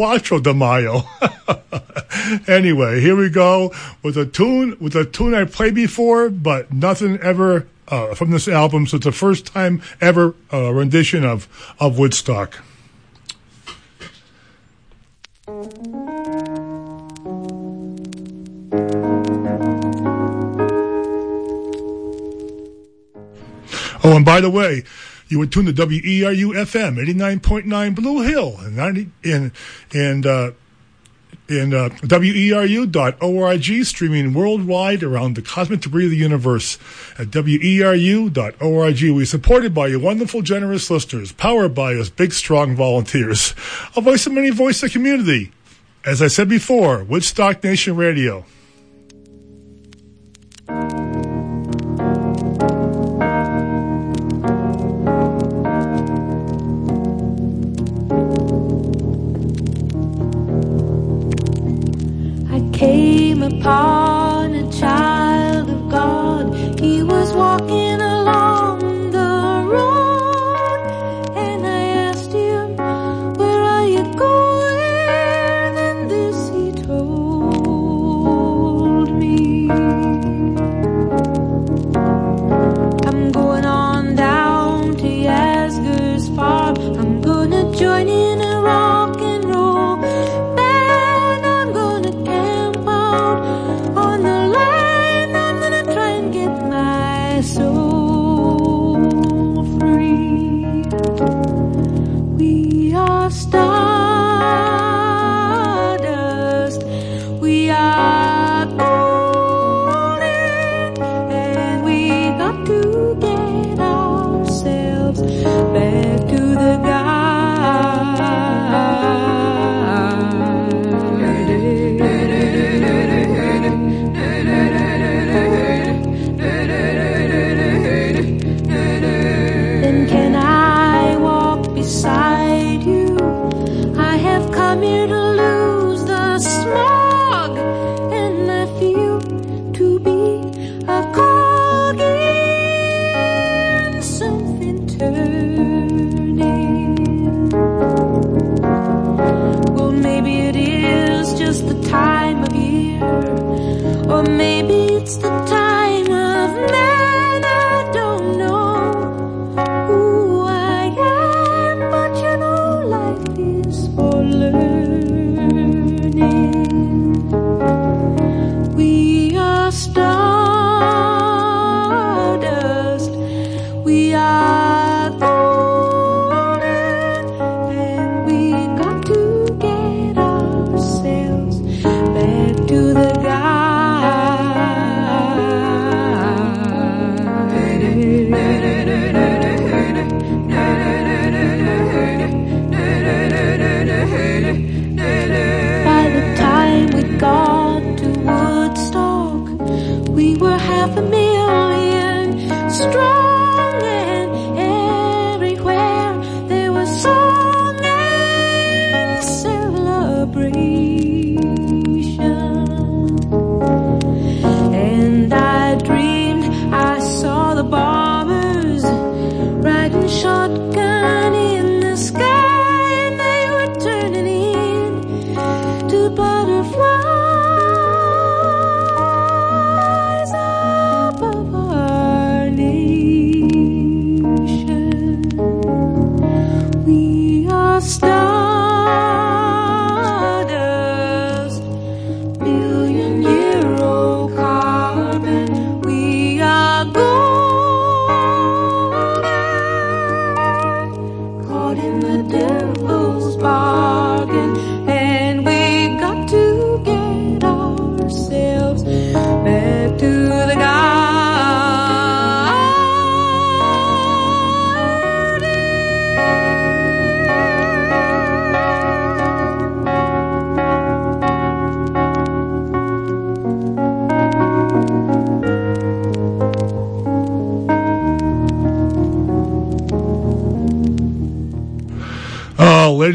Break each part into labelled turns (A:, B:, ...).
A: Quattro de Mayo. anyway, here we go with a tune with a tune I played before, but nothing ever uh, from this album. So it's the first time ever uh, rendition of of Woodstock. Oh, and by the way, you would tune to WERU FM 89.9 Blue Hill and 90 and and uh, and uh, weru.org, streaming worldwide around the cosmic debris of the universe at weru.org. We're supported by your wonderful, generous listeners, powered by us big, strong volunteers, a voice of many, voice of community. As I said before, Woodstock Nation Radio.
B: came upon a child.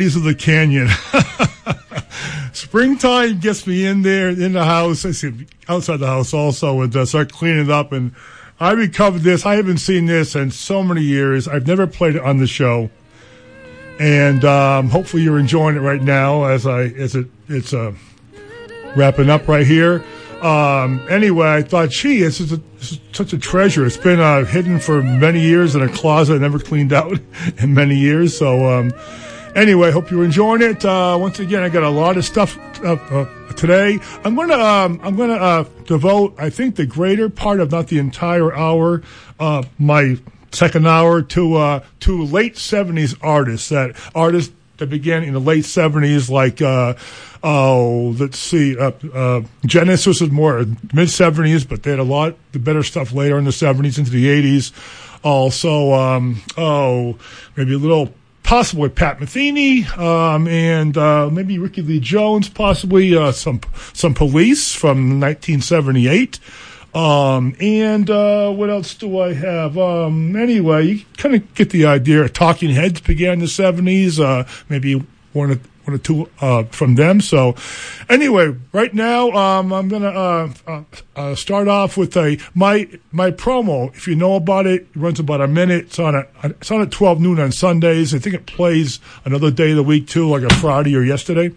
A: ladies of the canyon. Springtime gets me in there in the house. I see outside the house also and uh, start cleaning up. And I recovered this. I haven't seen this in so many years. I've never played it on the show. And um, hopefully you're enjoying it right now as I as it it's uh, wrapping up right here. Um, anyway, I thought, gee, this is, a, this is, such a treasure. It's been uh, hidden for many years in a closet, never cleaned out in many years. So um, anyway, hope you're enjoying it. Uh, once again, I got a lot of stuff uh, uh, today. I'm gonna um, I'm gonna uh, devote, I think, the greater part of not the entire hour, uh, my second hour to uh, to late '70s artists. That artists that began in the late '70s, like uh, oh, let's see, uh, uh, Genesis was more mid '70s, but they had a lot the better stuff later in the '70s into the '80s. Also, um, oh, maybe a little possibly Pat Metheny, um, and uh, maybe Rickie Lee Jones, possibly uh, some some Police from 1978. Um, and uh, what else do I have? Um, anyway, you kind of get the idea. Talking Heads began in the 70s, uh, maybe one or, one or two uh, from them. So, anyway, right now um, I'm gonna uh, uh, uh, start off with a my my promo. If you know about it, it runs about a minute. It's on a it's on at 12 noon on Sundays. I think it plays another day of the week too, like a Friday or yesterday.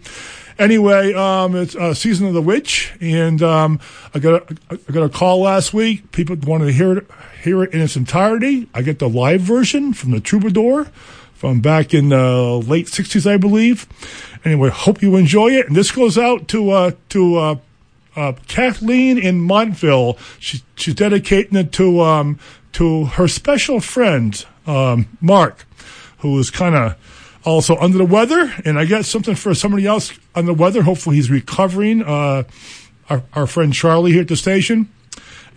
A: Anyway, um, it's uh, season of the witch, and um, I got a, I got a call last week. People wanted to hear it hear it in its entirety. I get the live version from the Troubadour from back in the late '60s, I believe. Anyway, hope you enjoy it. And this goes out to uh, to uh, uh, Kathleen in Montville. She, she's dedicating it to um, to her special friend um, Mark, who is kind of also under the weather. And I got something for somebody else under the weather. Hopefully, he's recovering. Uh, our, our friend Charlie here at the station.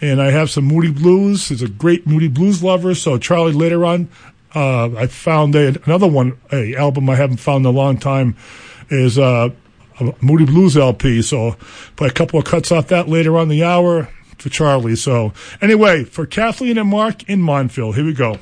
A: And I have some Moody Blues. He's a great Moody Blues lover. So Charlie later on, uh, I found a, another one, a album I haven't found in a long time is uh, a Moody Blues LP. So play a couple of cuts off that later on the hour for Charlie. So anyway, for Kathleen and Mark in Montville, here we go.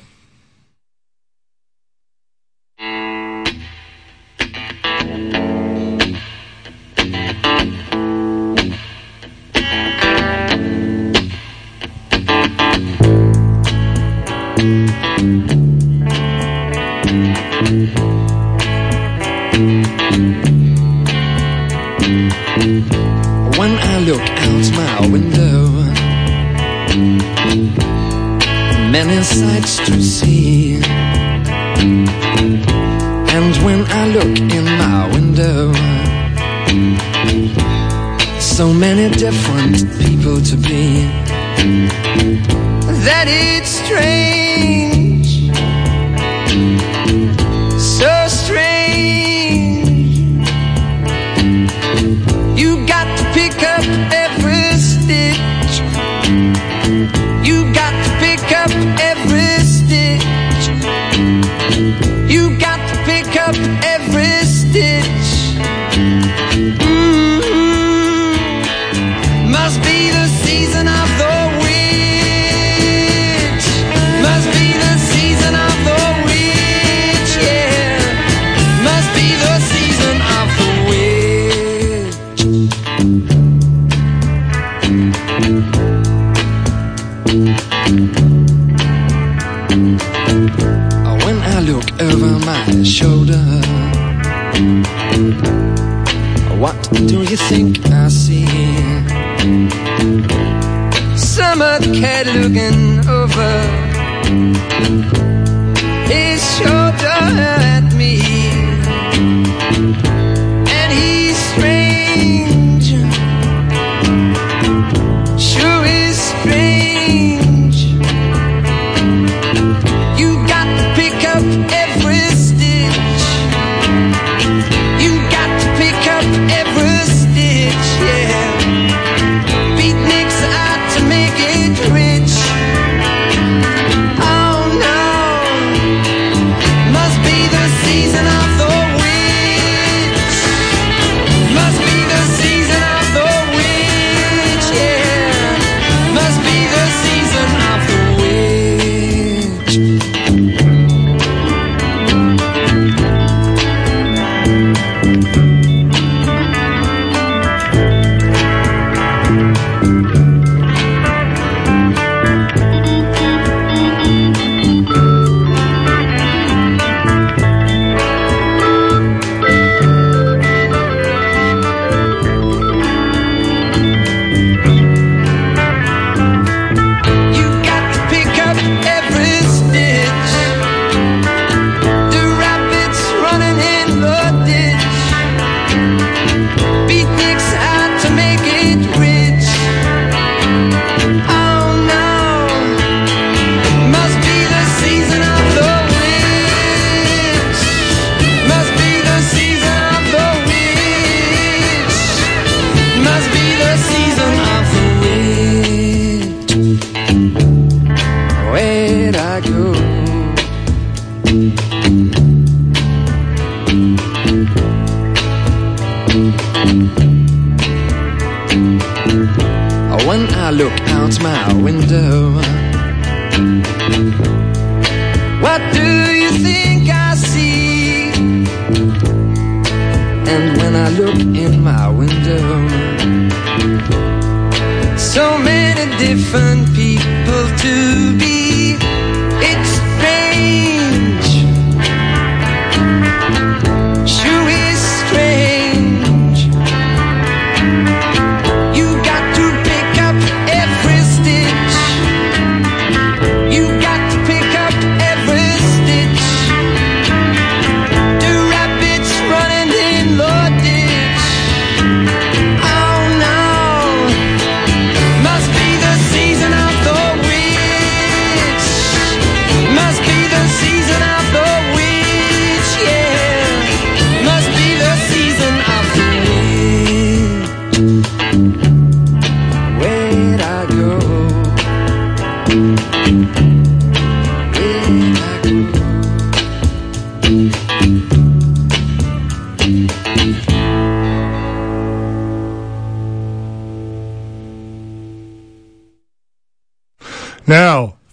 C: When I look out my window, many sights to see. And when I look in my window, so many different people to be, that it's strange,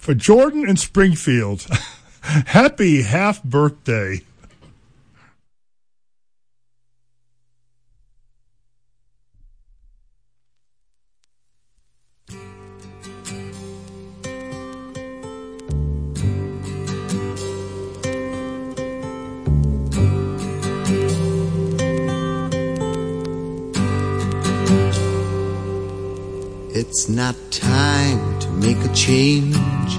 A: for Jordan and Springfield, happy half birthday.
D: It's not time to make a change.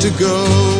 D: to go.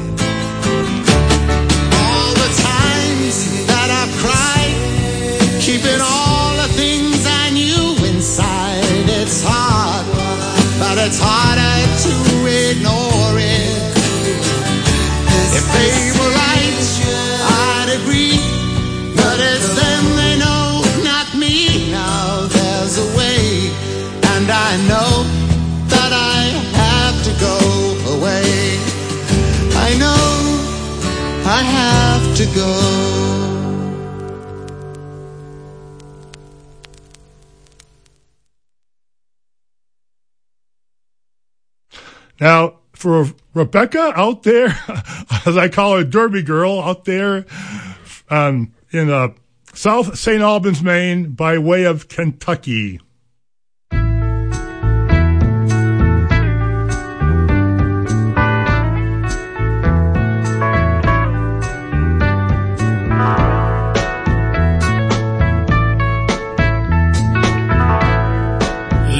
D: but it's harder to ignore it. If they were right, I'd agree, but it's them they know, not me. Now there's a way, and I know that I have to go away. I know I have to go.
A: Now, for Rebecca out there, as I call her, Derby girl out there um, in uh, South St. Albans, Maine, by way of Kentucky.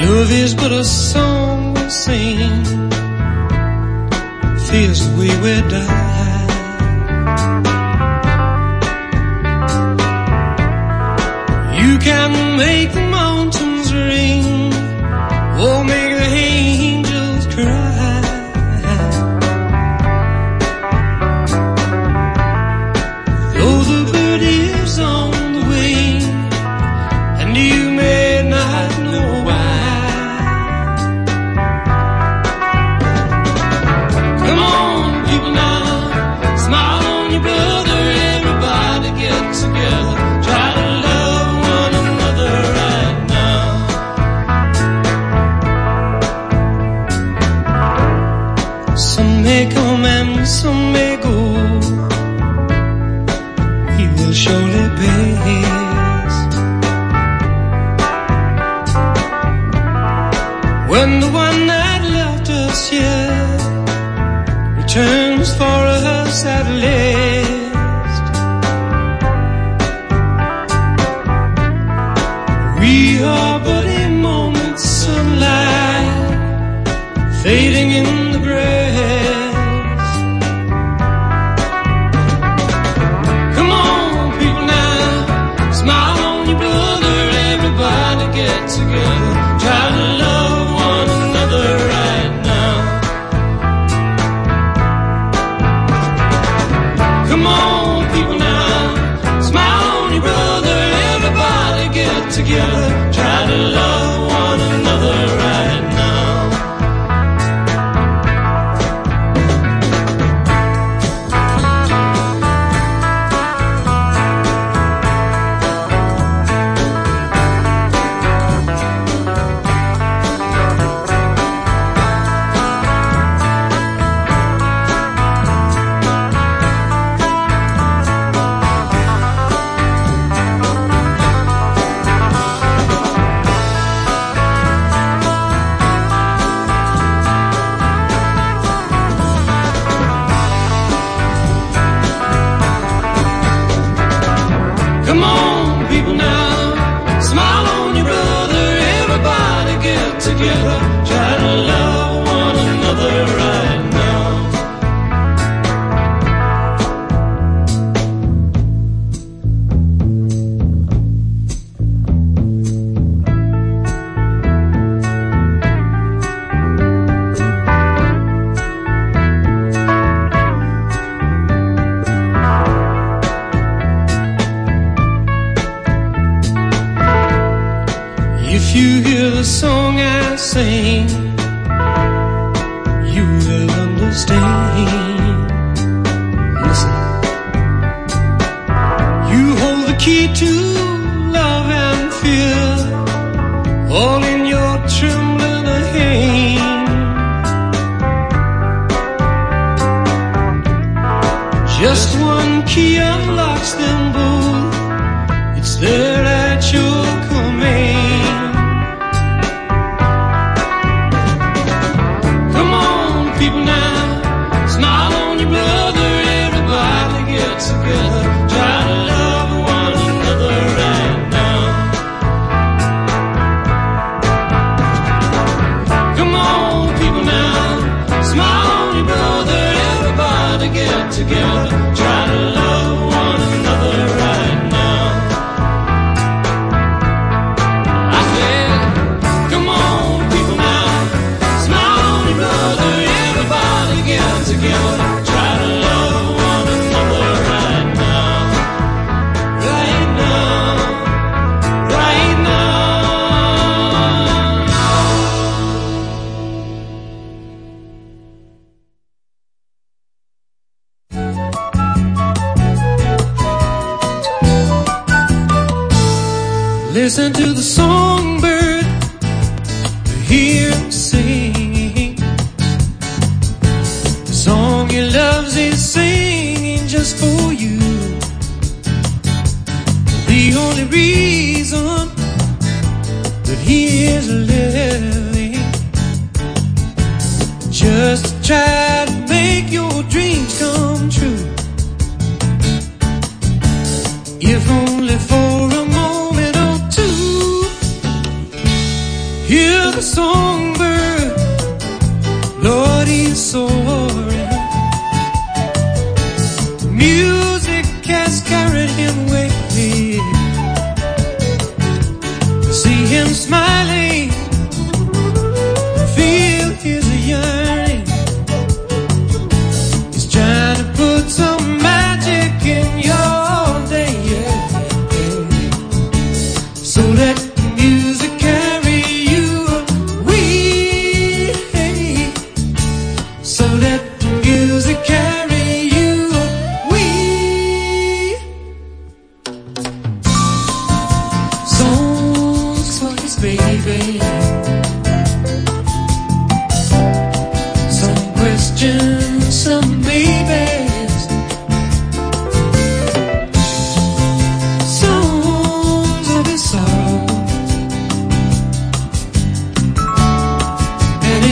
E: Love is but a song we sing tears we will die. You can make the mountains ring, Oh, make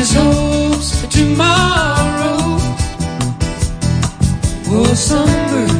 F: his hopes for tomorrow. Oh,
E: sunburn.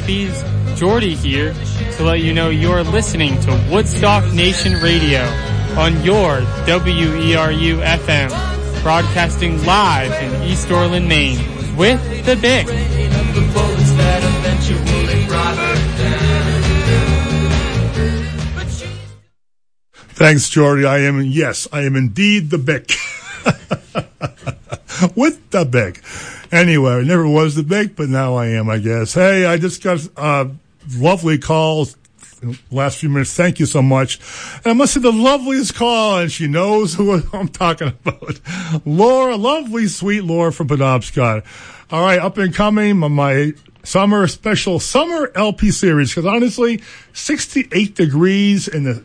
E: hippies, Jordy here to let you know you're listening to Woodstock Nation Radio on your WERU FM, broadcasting live in East Orland, Maine, with the
F: Big.
A: Thanks, Jordy. I am yes, I am indeed the Bick. with the Big anyway, I never was the big, but now I am, I guess. Hey, I just got a lovely calls last few minutes. Thank you so much. And I must say the loveliest call, and she knows who I'm talking about. Laura, lovely, sweet Laura from Penobscot. All right, up and coming, my summer special summer LP series. Because honestly, 68 degrees in the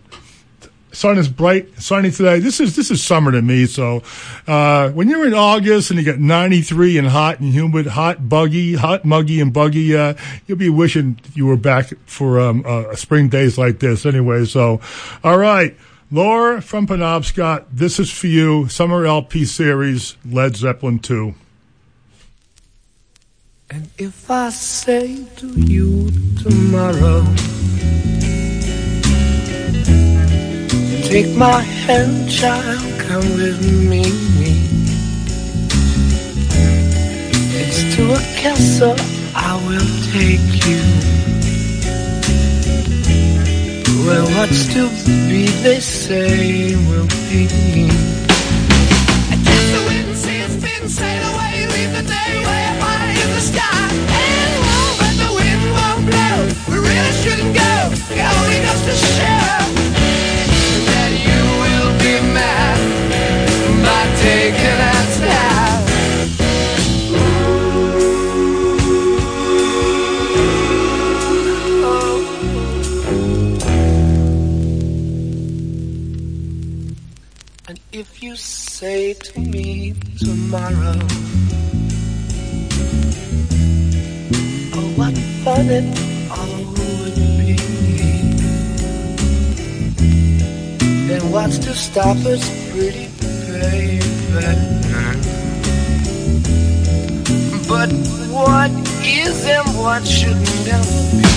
A: sun is bright, sunny today. This is this is summer to me. So uh, when you're in August and you get 93 and hot and humid, hot, buggy, hot, muggy, and buggy, uh, you'll be wishing you were back for um, uh, spring days like this. Anyway, so all right. Laura from Penobscot, this is for you. Summer LP series, Led Zeppelin 2.
G: And if I say to you tomorrow, take my hand, child, come with me. It's to a castle I will take you. Where what's to be, they say, will be. I the wind sails, spin, sail away, leave the day way high in the sky. And won't let the wind won't blow. We really shouldn't go. It only goes to show say to me tomorrow, Oh, what fun it all would be. Then what's to stop us, pretty baby? But what is and what shouldn't ever be?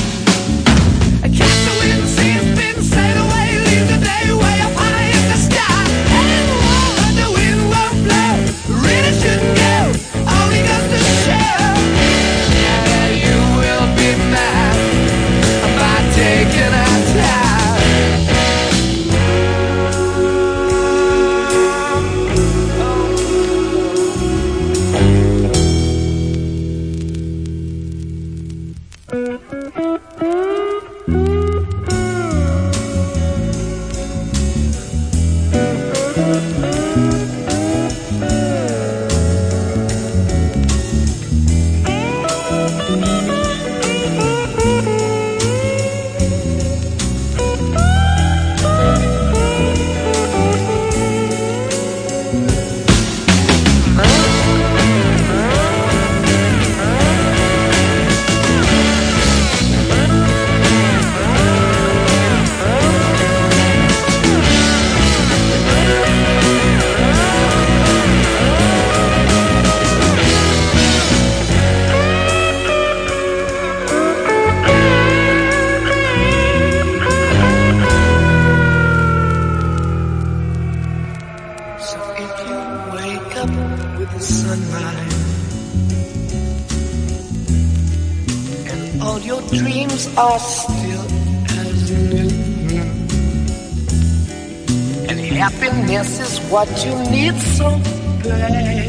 G: What you need so bad.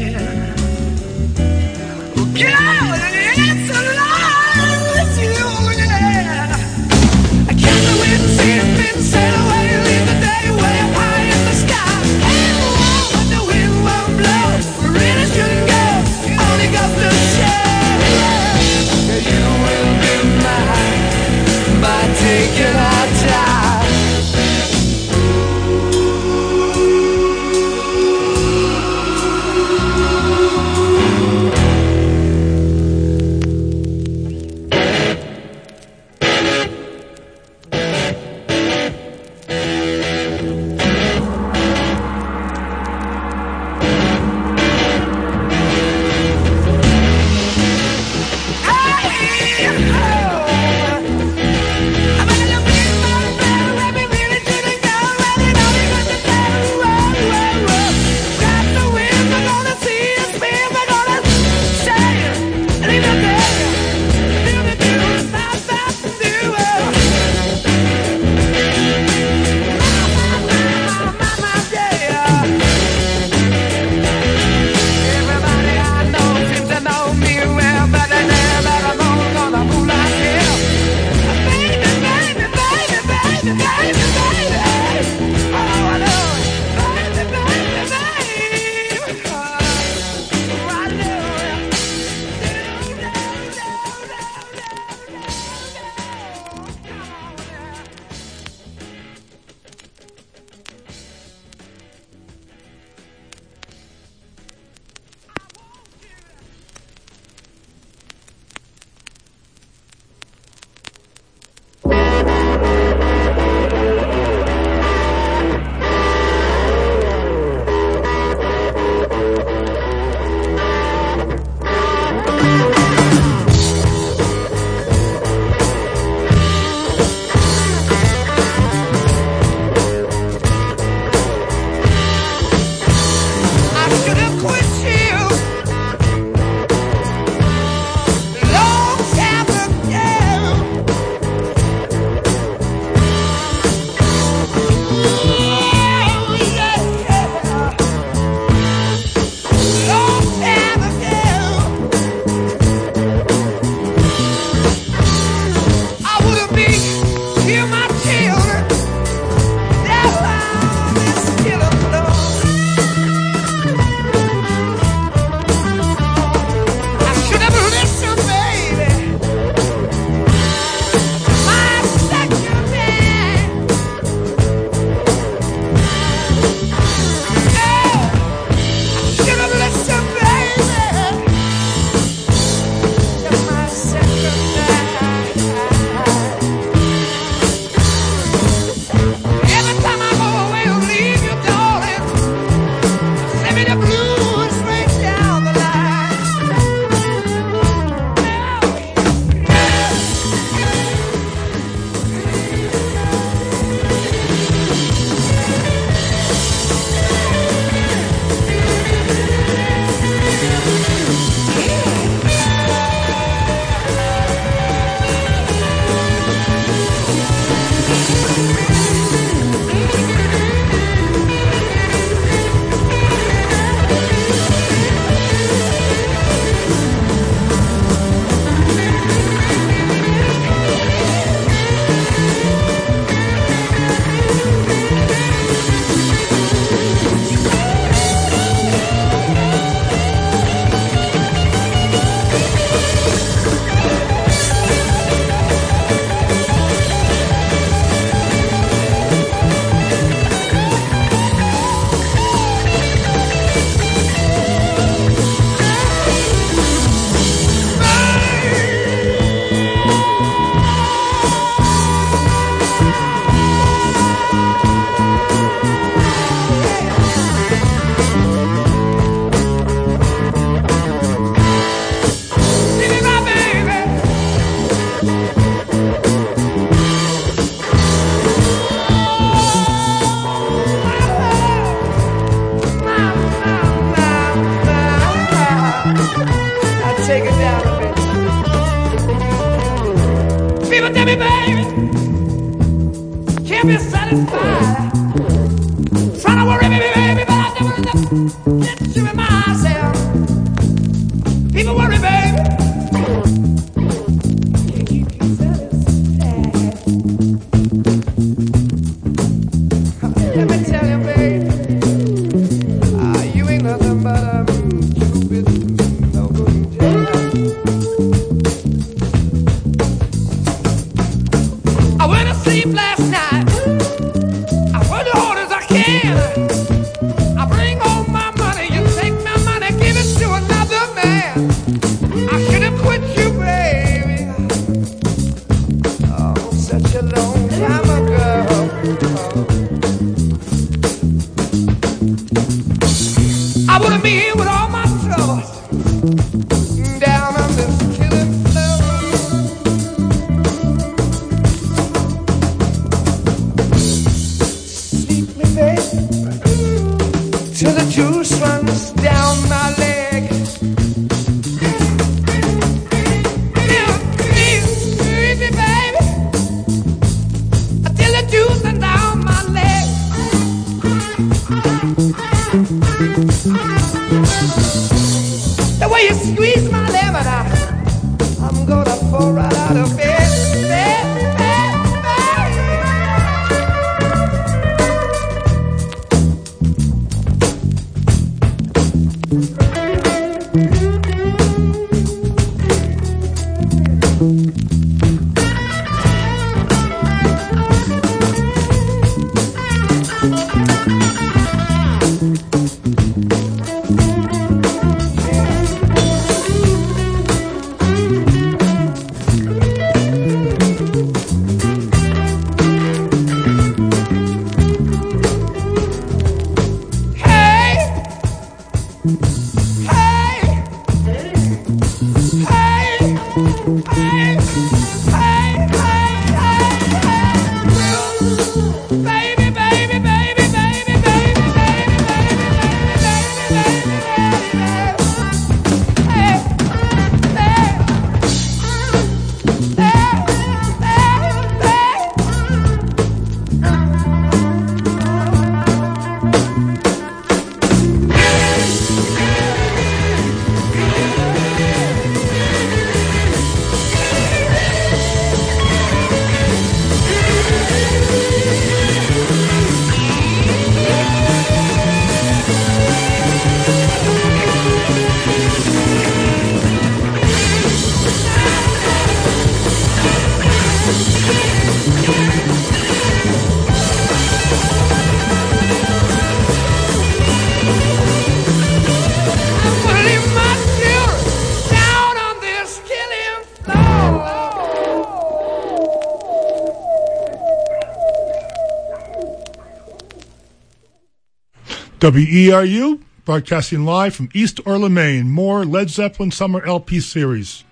A: WERU, broadcasting live from East Orland, Maine. More Led Zeppelin Summer LP Series.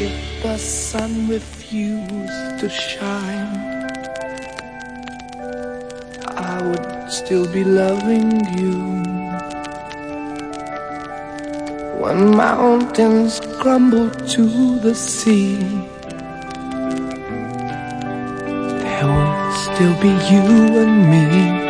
G: If the sun refused to shine still be loving you. When mountains crumble to the sea, there will still be you and me.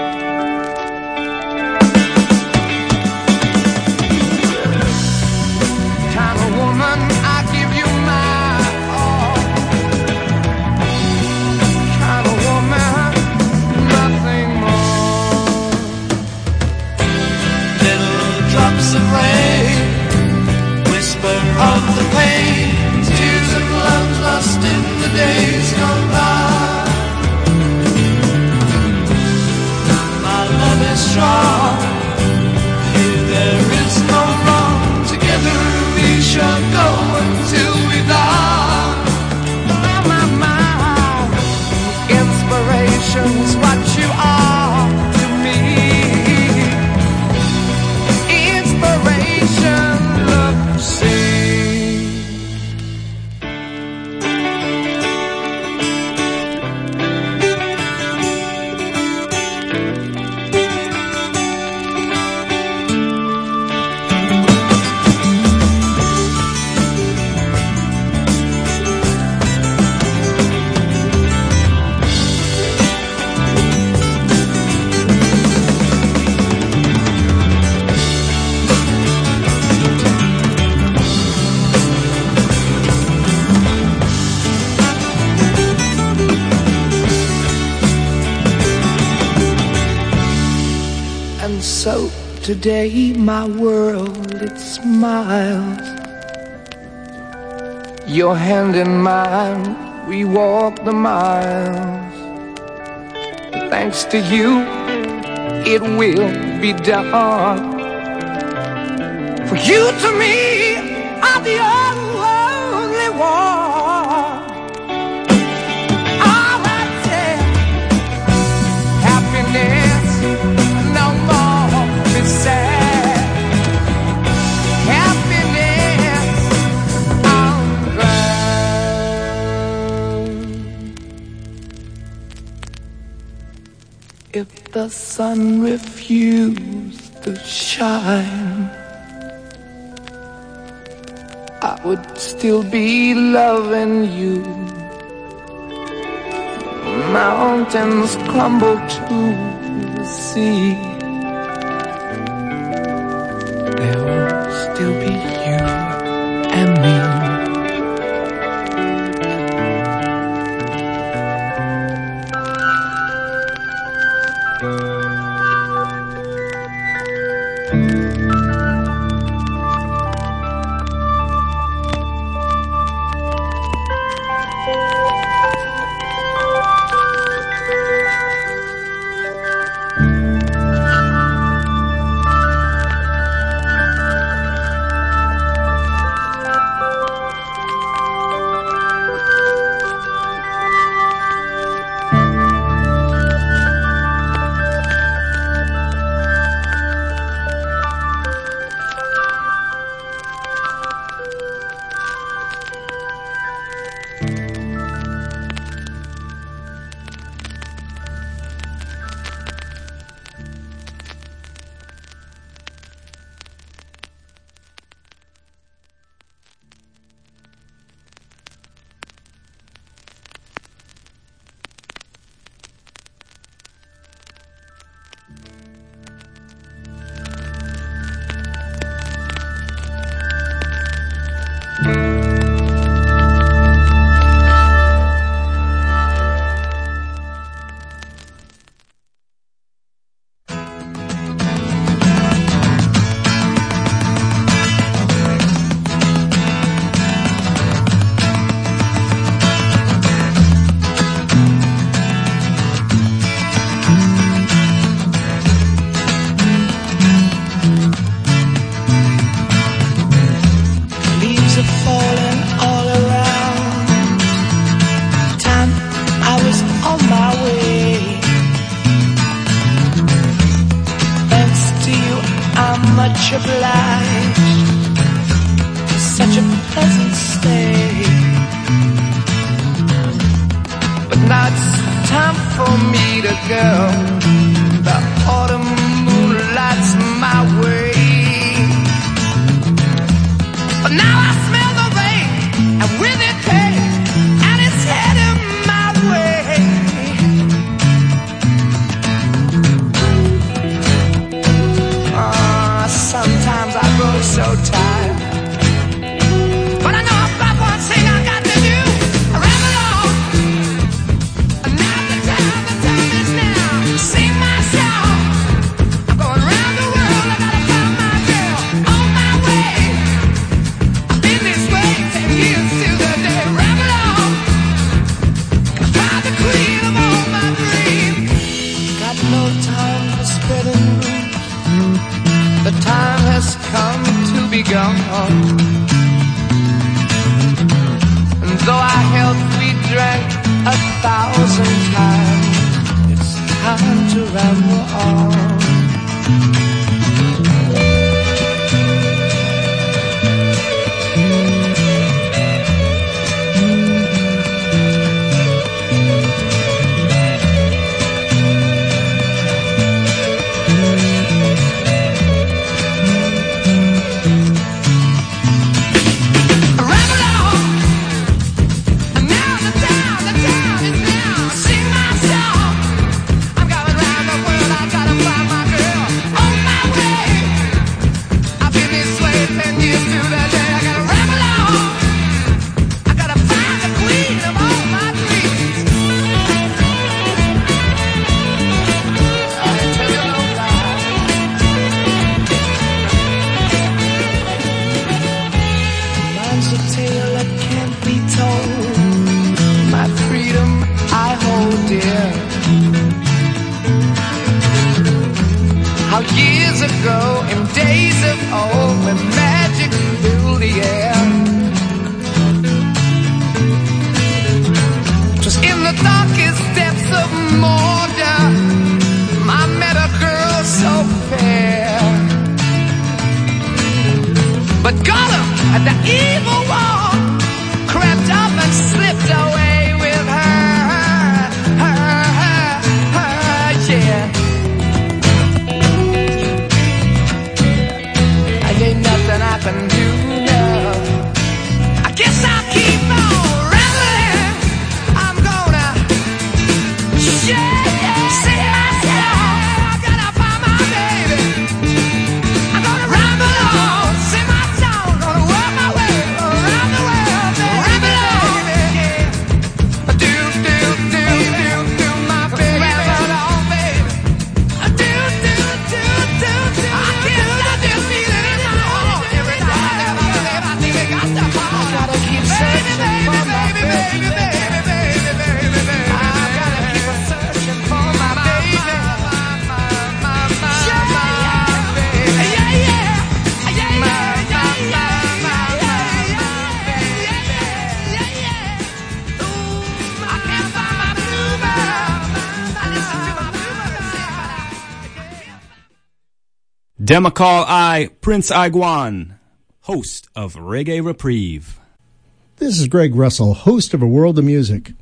G: your hand in mine, we walk the miles. Thanks to you, it will be done. For you to me the sun refused to shine, I would still be loving you. Mountains crumble to the sea.
H: Demakal I, Prince Iguan, host of Reggae Reprieve.
I: This is Greg Russell, host of A World of Music.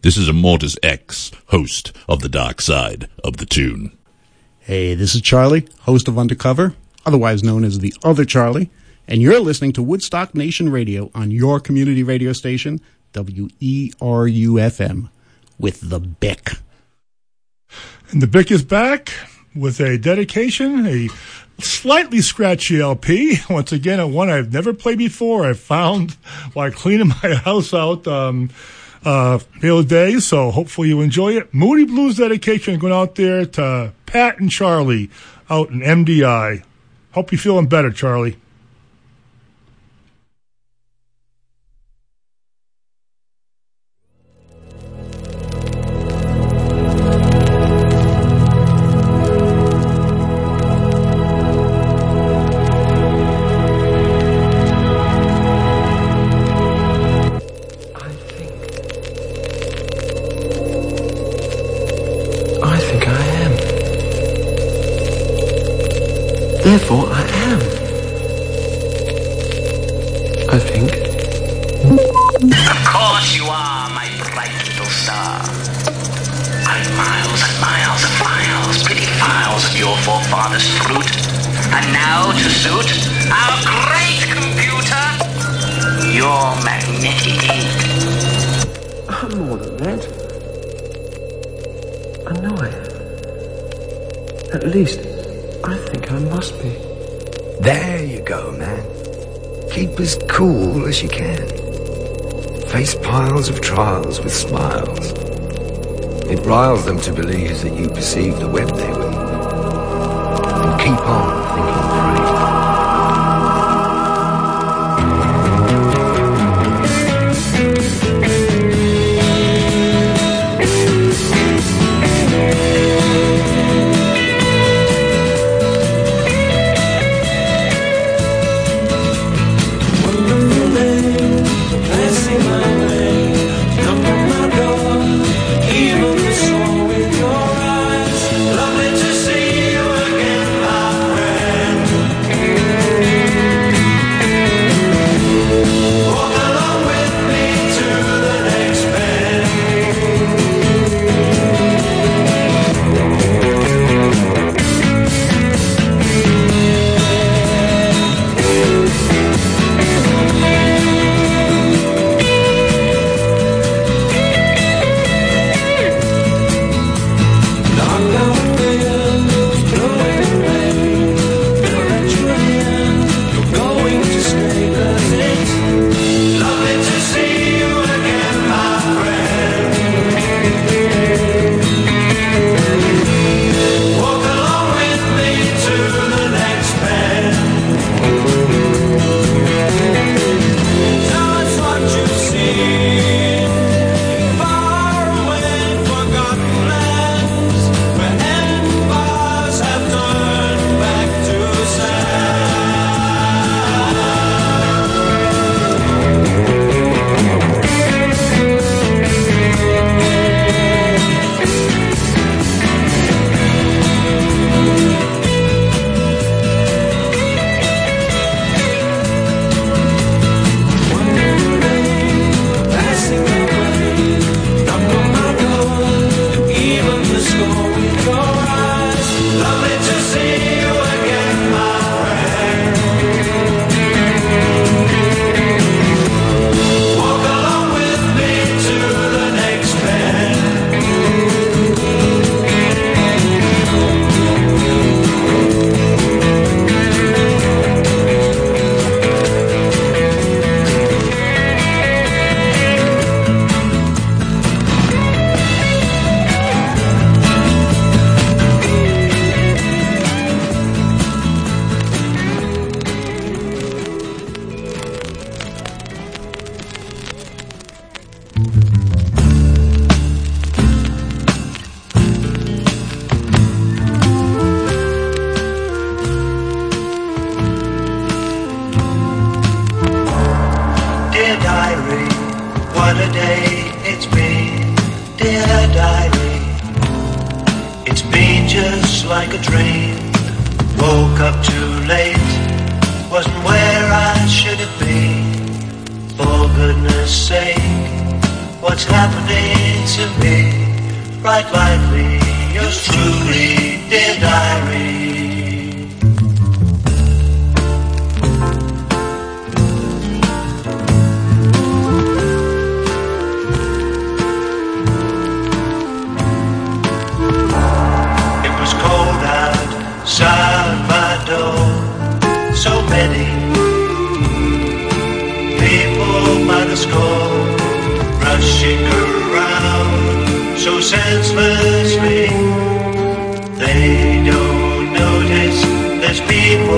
J: This is Immortus X, host of The Dark Side of the Tune.
K: Hey, this is Charlie, host of Undercover, otherwise known as the Other Charlie, and you're listening to Woodstock Nation Radio on your community radio station, WERUFM, with the Bick.
A: And the Bick is back with a dedication, a slightly scratchy LP. Once again, a one I've never played before. I found while cleaning my house out um, uh, the other day. So hopefully you enjoy it. Moody Blues dedication going out there to Pat and Charlie out in MDI. Hope you're feeling better, Charlie.
L: As you can. Face piles of trials with smiles. It riles them to believe that you perceive the web they weave. And keep on thinking free.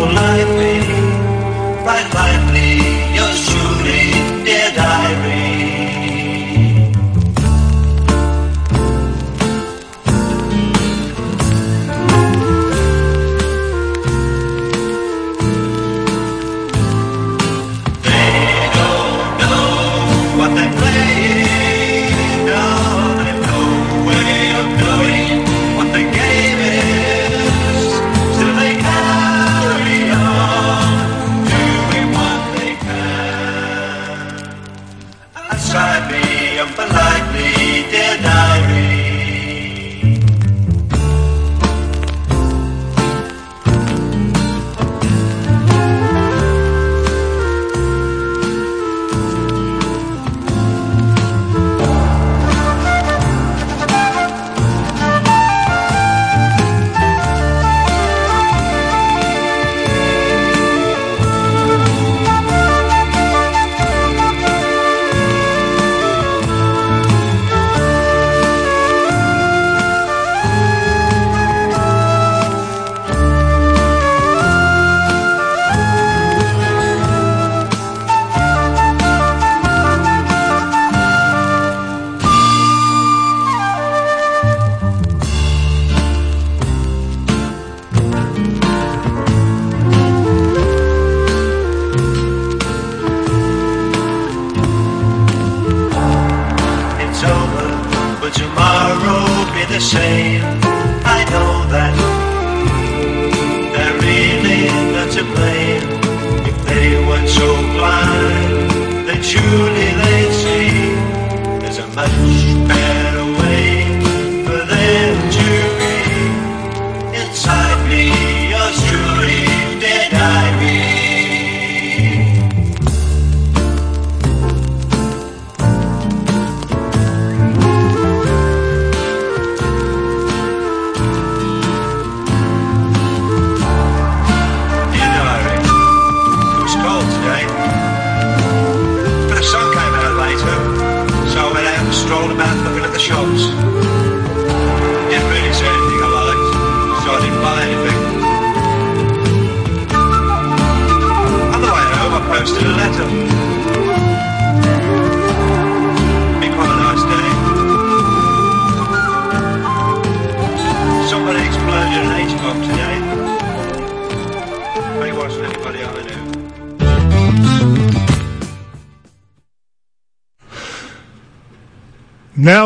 M: life.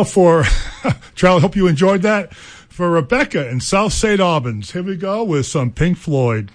A: now for, Charlie, hope you enjoyed that. For Rebecca in South St. Albans, here we go with some Pink Floyd.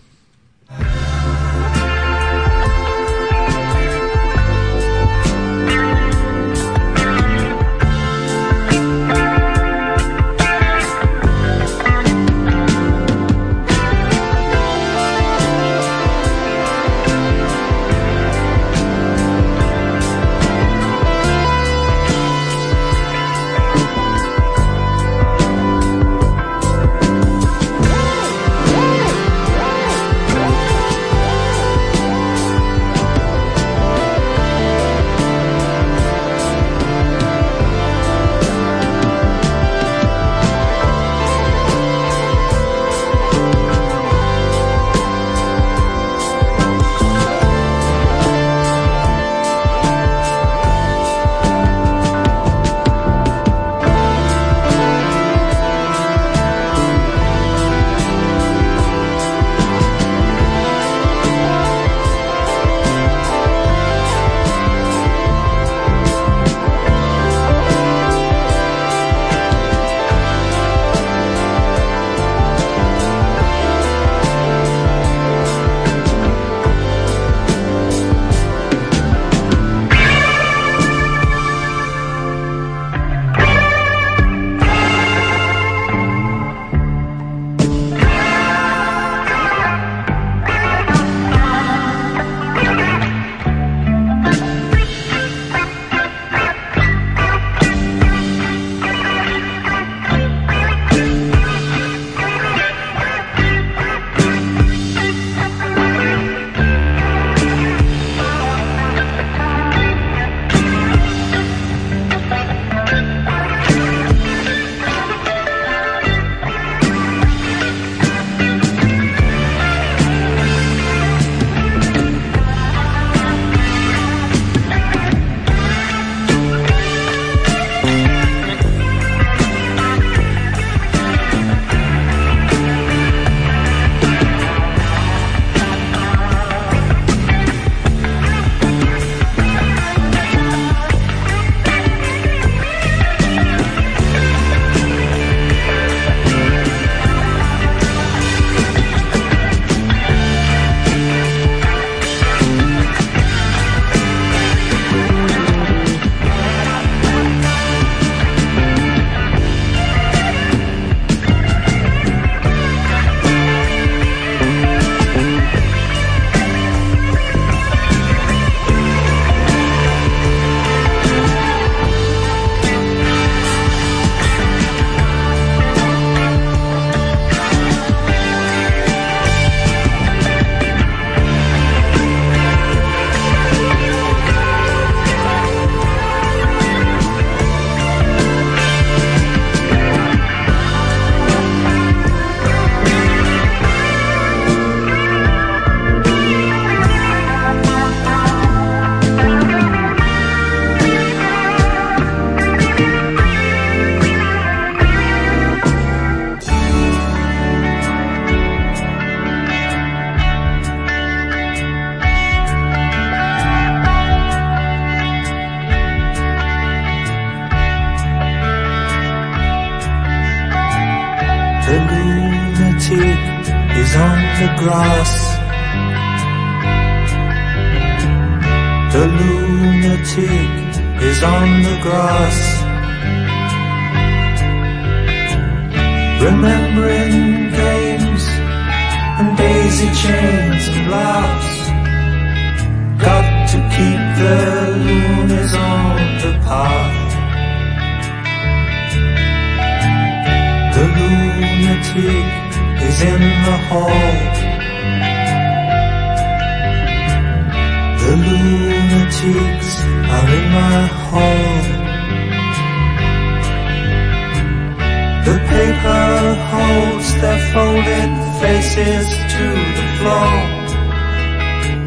G: Folded faces to the floor.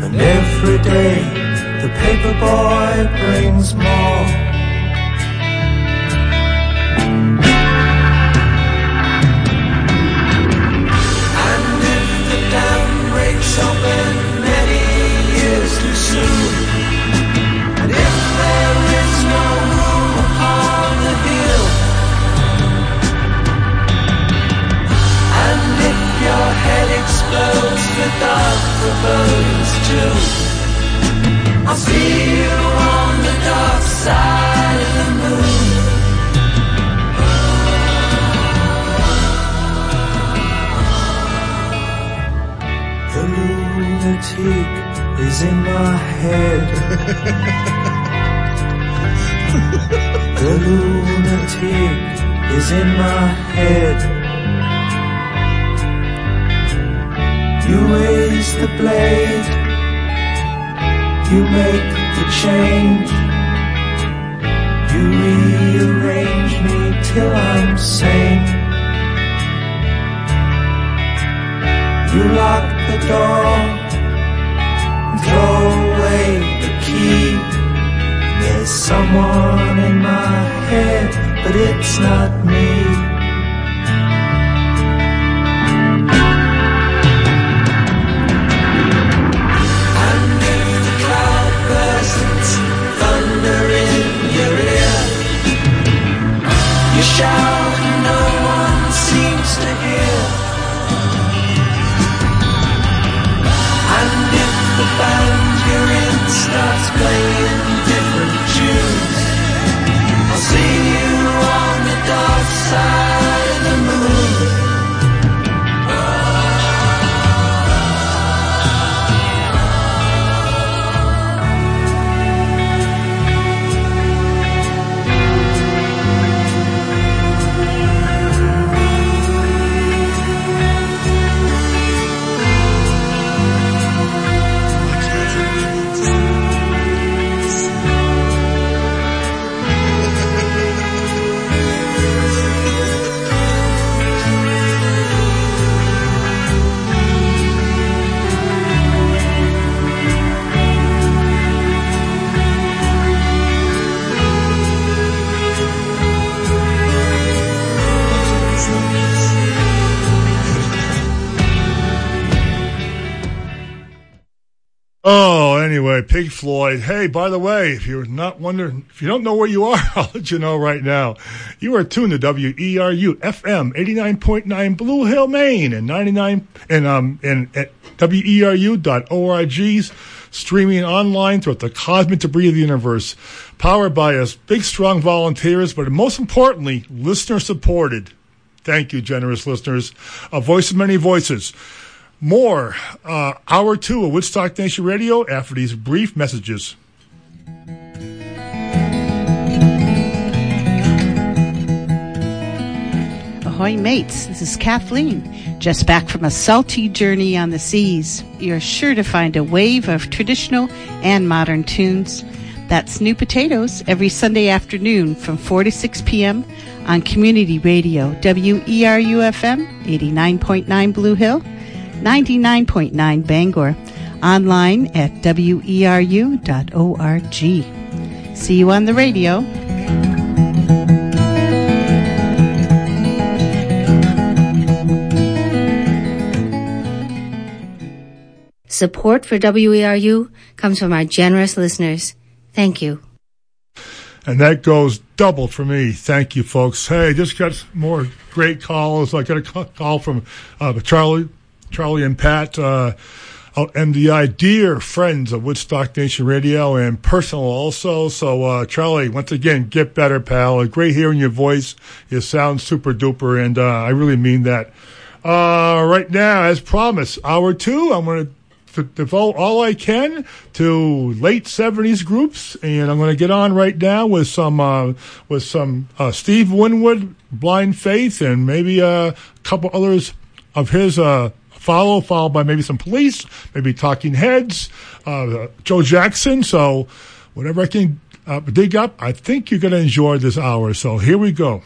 G: And every day the paper boy brings more. And if the dam breaks open many years too soon, head explodes with dark forebodings too, I'll see you on the dark side of the moon. The lunatic is in my head. the lunatic is in my head. You raise the blade, you make the change. You rearrange me till I'm sane. You lock the door, throw away the key. There's someone in my head, but it's not me.
A: Anyway, Pink Floyd. Hey, by the way, if you're not wondering, if you don't know where you are, I'll let you know right now. You are tuned to WERU FM 89.9 Blue Hill, Maine, and 99 and um and at WERU.org's streaming online throughout the cosmic debris of the universe, powered by us big, strong volunteers, but most importantly, listener supported. Thank you, generous listeners. A voice of many voices. More, uh, hour two of Woodstock Nation Radio after these brief messages.
N: Ahoy, mates. This is Kathleen, just back from a salty journey on the seas. You're sure to find a wave of traditional and modern tunes. That's New Potatoes every Sunday afternoon from 4 to 6 p.m. on Community Radio, WERU FM, 89.9 Blue Hill, 99.9 Bangor, online at weru.org. See you on the radio.
O: Support for WERU comes from our generous listeners. Thank you.
A: And that goes double for me. Thank you, folks. Hey, just got more great calls. I got a call from uh, Charlie, Charlie and Pat. Uh, out MDI, dear friends of Woodstock Nation Radio and personal also. So, uh, Charlie, once again, get better, pal. Great hearing your voice. You sound super duper, and uh, I really mean that. Uh, right now, as promised, hour two, I'm going to devote all I can to late 70s groups, and I'm going to get on right now with some uh, with some uh, Steve Winwood, Blind Faith, and maybe uh, a couple others of his uh, follow, followed by maybe some Police, maybe Talking Heads, uh, Joe Jackson. So whatever I can uh, dig up, I think you're going to enjoy this hour. So here we go.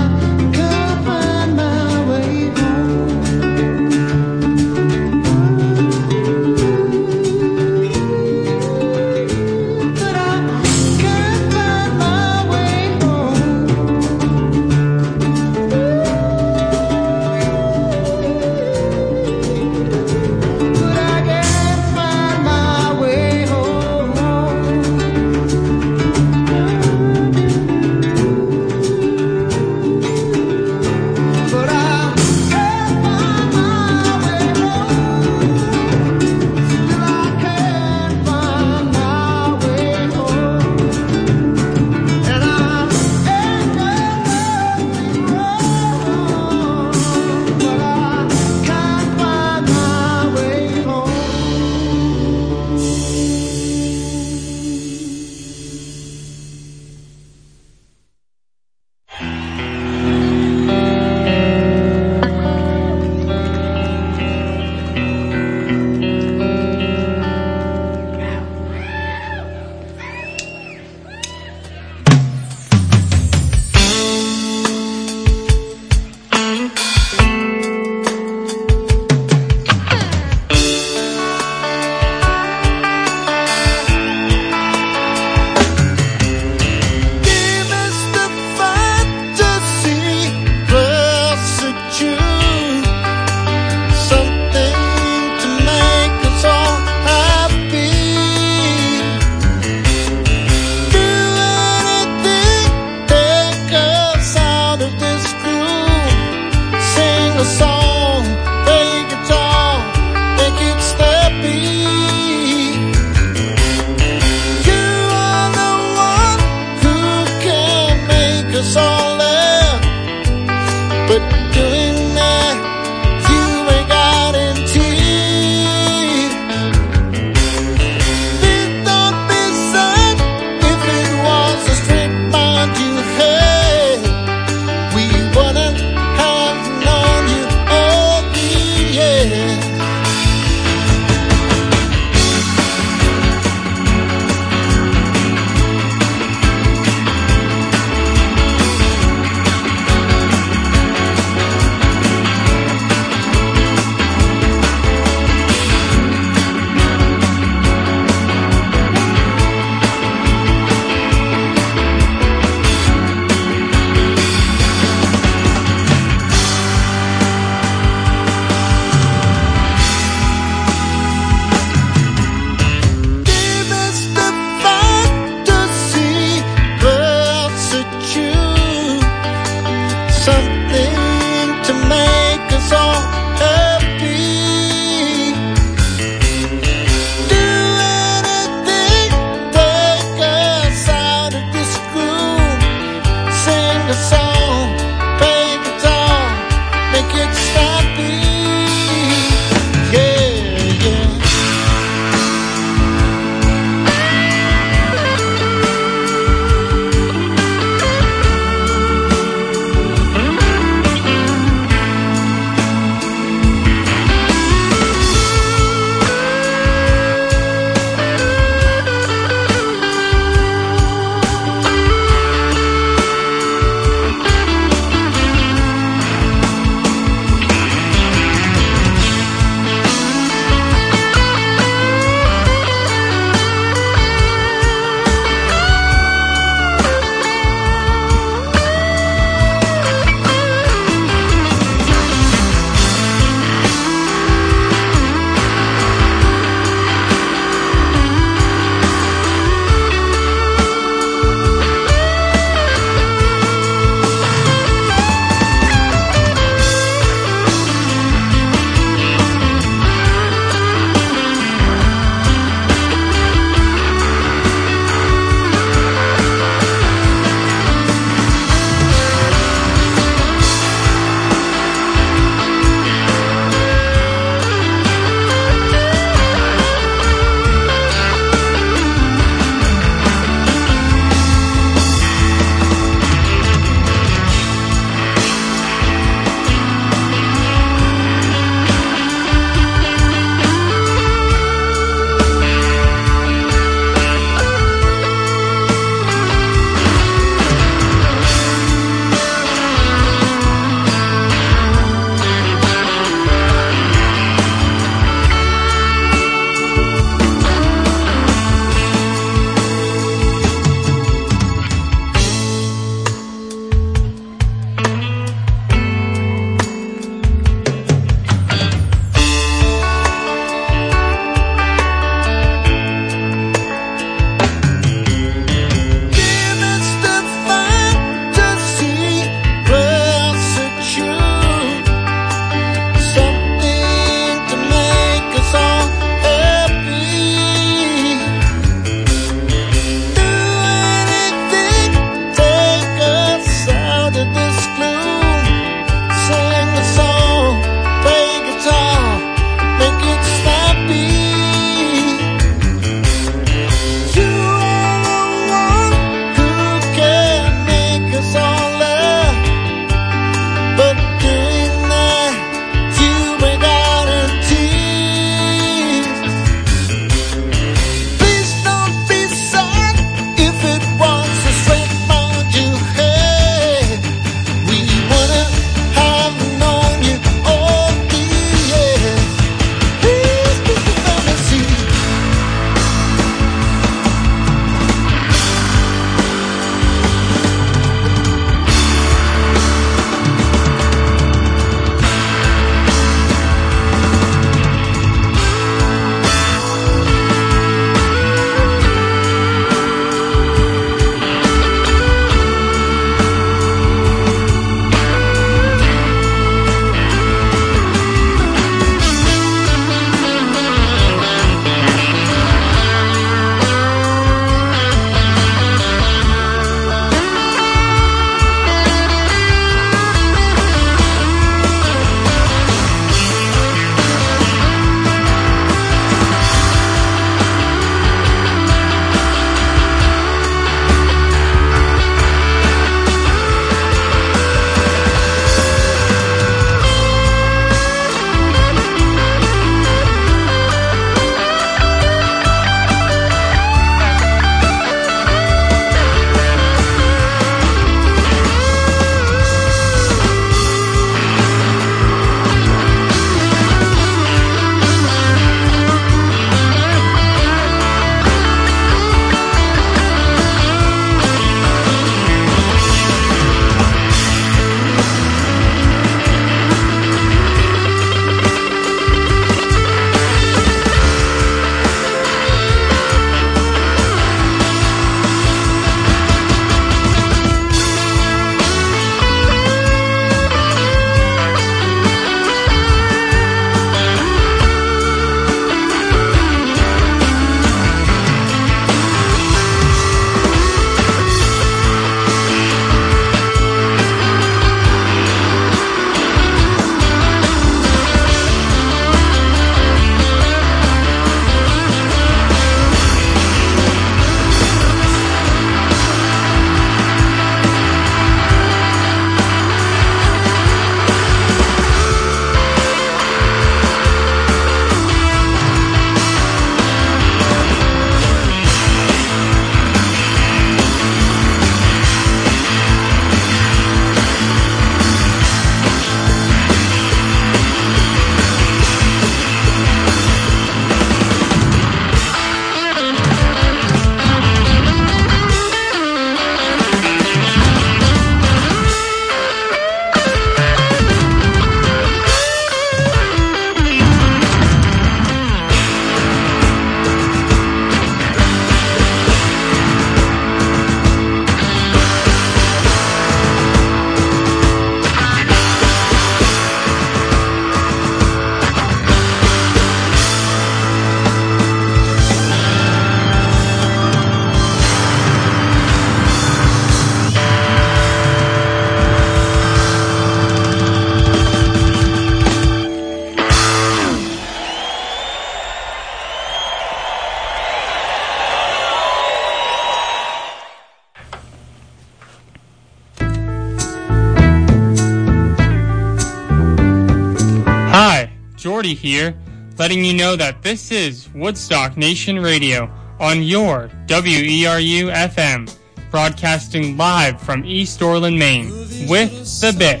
F: here, letting you know that this is Woodstock Nation Radio on your WERU FM, broadcasting live from East Orland, Maine, with the BIC.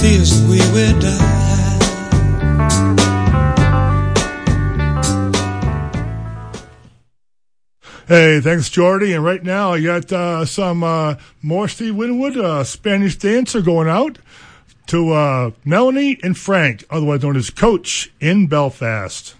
A: Fears we will die.
P: Hey, thanks, Jordy. And right now, I got uh, some uh, Morsi Winwood, uh, Spanish dancer, going out to uh, Melanie and Frank, otherwise known as Coach in Belfast.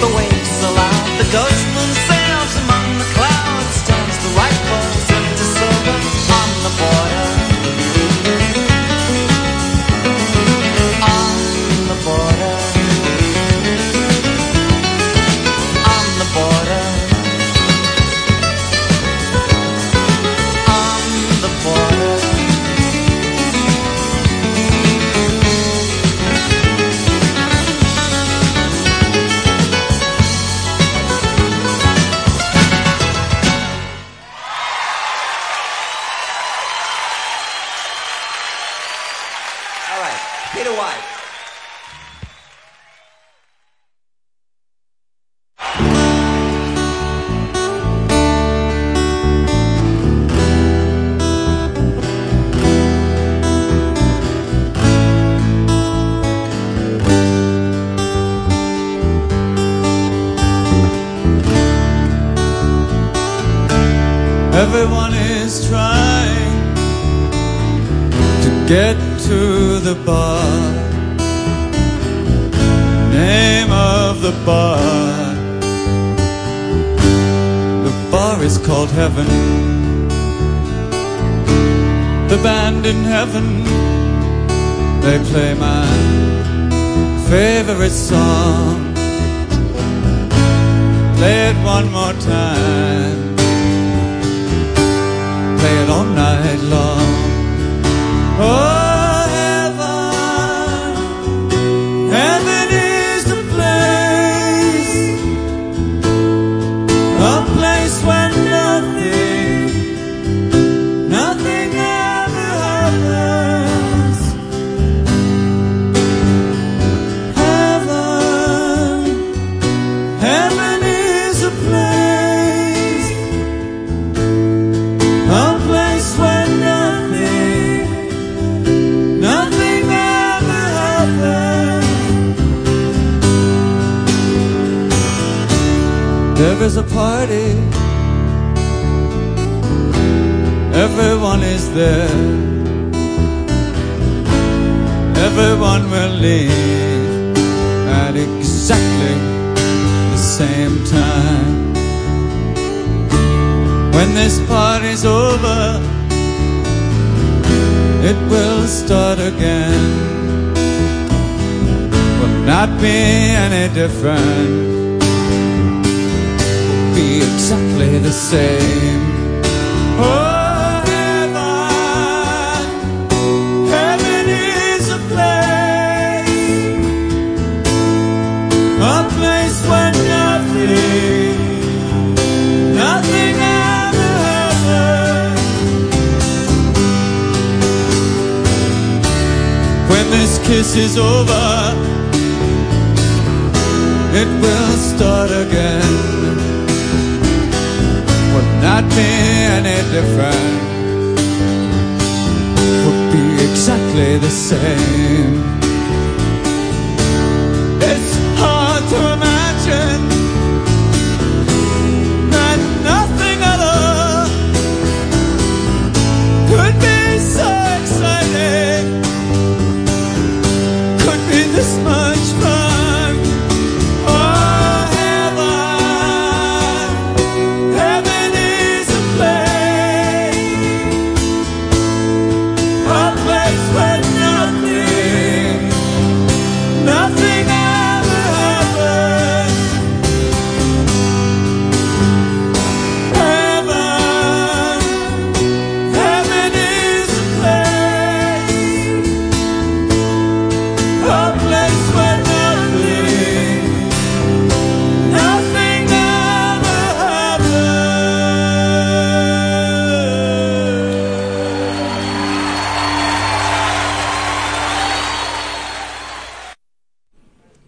Q: The
E: waves loud, the ghost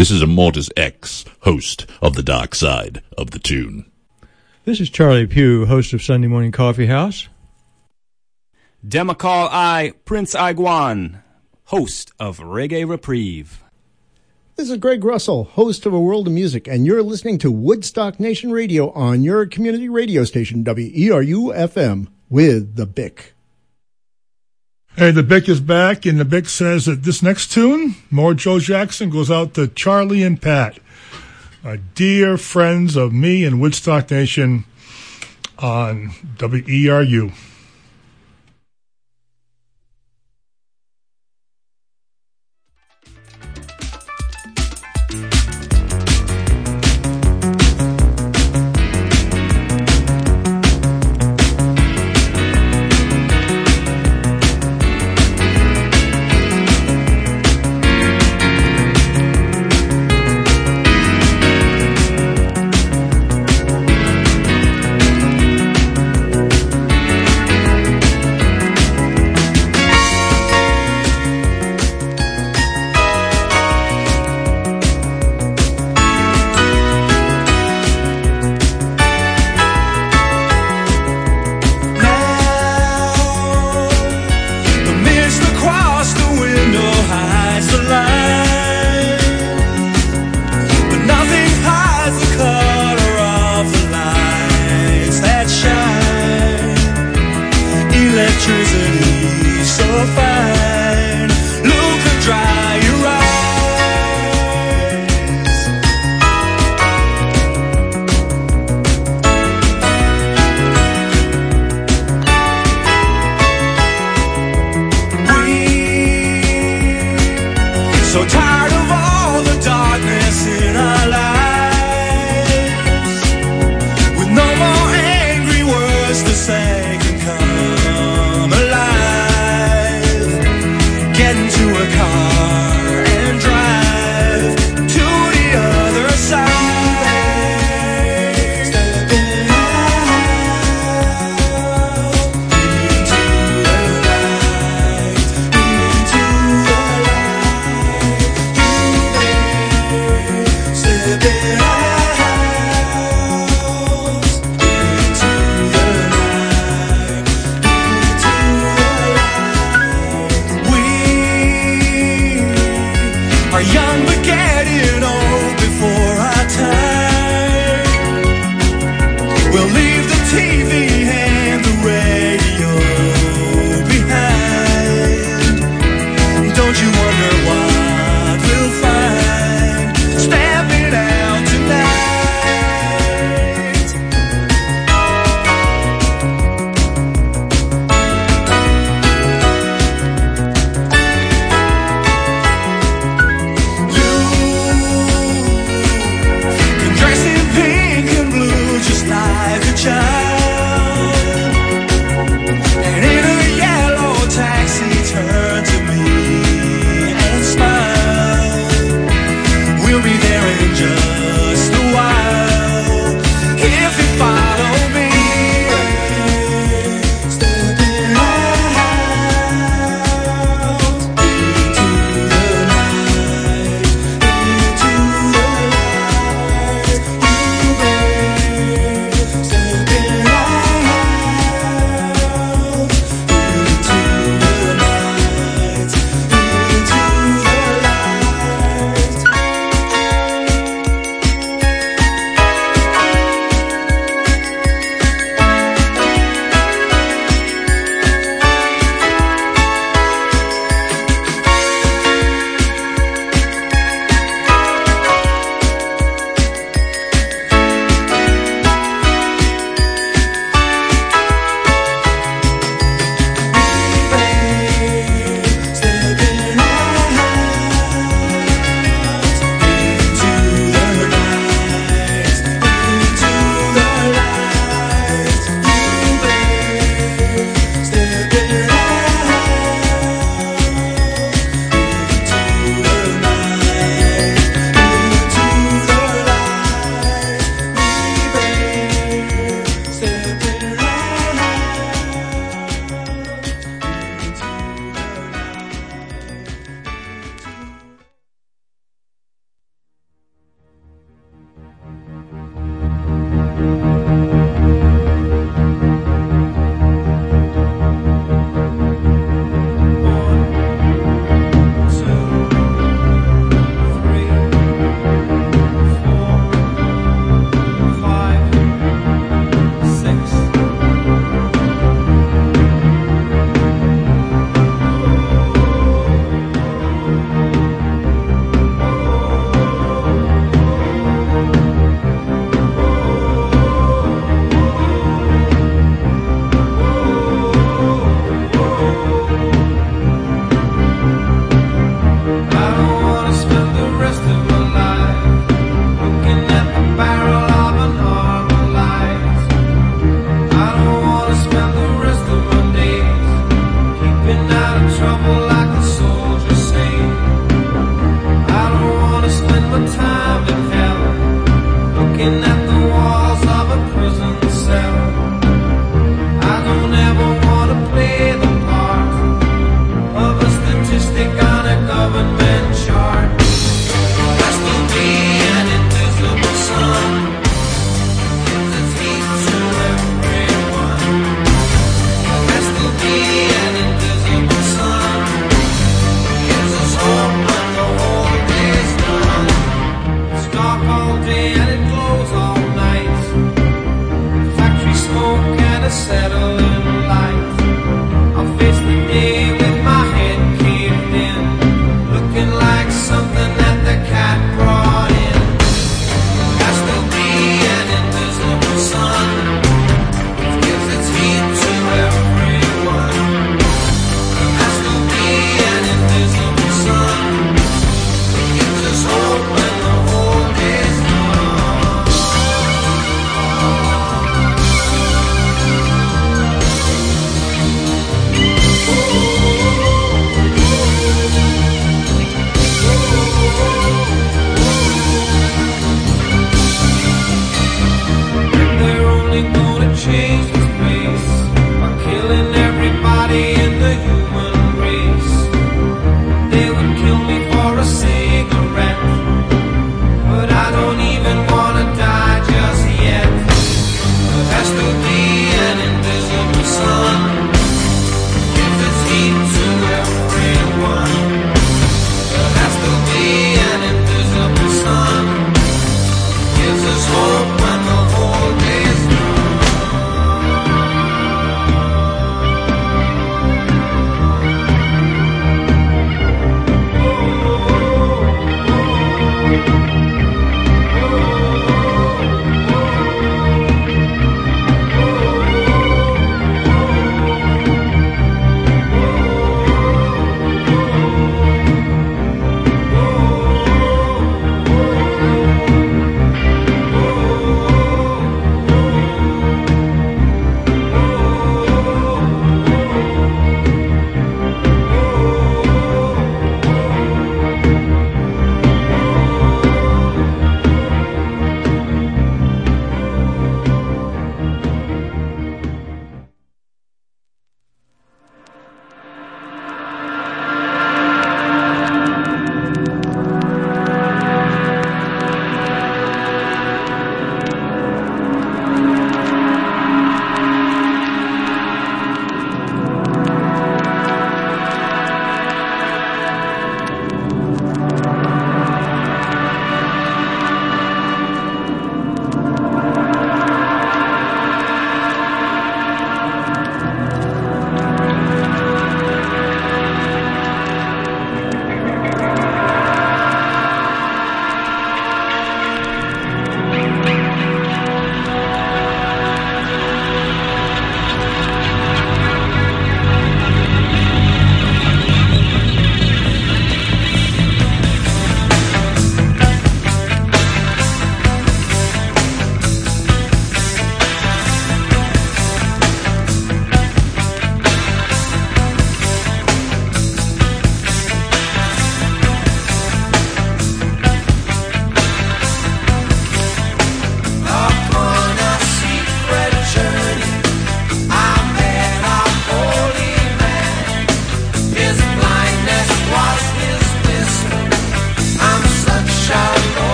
R: This
S: is
J: Immortus X, host of the Dark Side of the Tune.
T: This is Charlie Pugh, host of Sunday Morning Coffee House.
H: Demakal I, Prince Iguan, host of Reggae Reprieve.
K: This is Greg Russell, host of A World of Music, and you're listening to Woodstock Nation Radio on your community radio station, WERU FM, with the Bick.
A: Hey, the Bick is back, and the Bick says that this next tune, more Joe Jackson, goes out to Charlie and Pat, uh, dear friends of me and Woodstock Nation on WERU.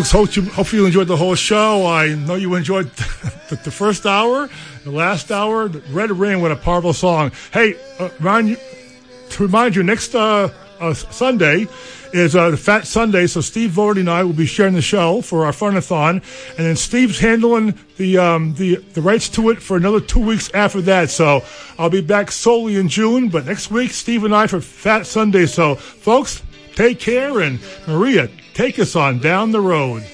A: Folks, hope you, hope you enjoyed the whole show. I know you enjoyed the, the first hour, the last hour. Red Rain what a powerful song. Hey, uh, to remind you, next uh, uh, Sunday is uh, Fat Sunday, so Steve Vorty and I will be sharing the show for our funathon, and then Steve's handling the um, the the rights to it for another two weeks after that. So I'll be back solely in June, but next week Steve and I for Fat Sunday. So folks, take care, and Maria, take us on down the road.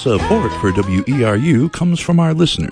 J: Support for WERU comes from our listeners